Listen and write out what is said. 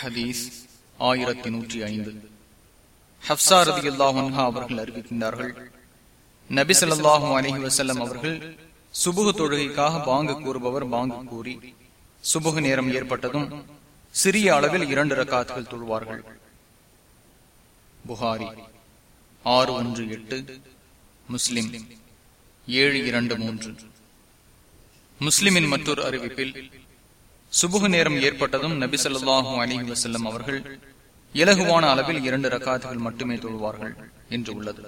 ஹதீஸ் ஆயிரத்தி நூற்றி ஐந்து. ஹப்சா ரதி அல்லாஹா அவர்கள் அறிவிக்கின்றார்கள். நபி சொல்லாஹும் அலஹி வசல்லம் அவர்கள் சுபுகு தொழுகைக்காக பாங்கு கூறுபவர் பாங்கு கூறி சுபுகு நேரம் ஏற்பட்டதும் சிறிய அளவில் இரண்டு ரக்காத்துகள் தொழுவார்கள். புகாரி ஆறு ஒன்று எட்டு முஸ்லிம் ஏழு இரண்டு மூன்று. முஸ்லிமின் மற்றொரு அறிவிப்பில் சுபுகு நேரம் ஏற்பட்டதும் நபி ஸல்லல்லாஹு அலிஹி வசல்லம் அவர்கள் இலகுவான அளவில் இரண்டு ரக்காத்துகள் மட்டுமே தொழுவார்கள் என்று உள்ளது.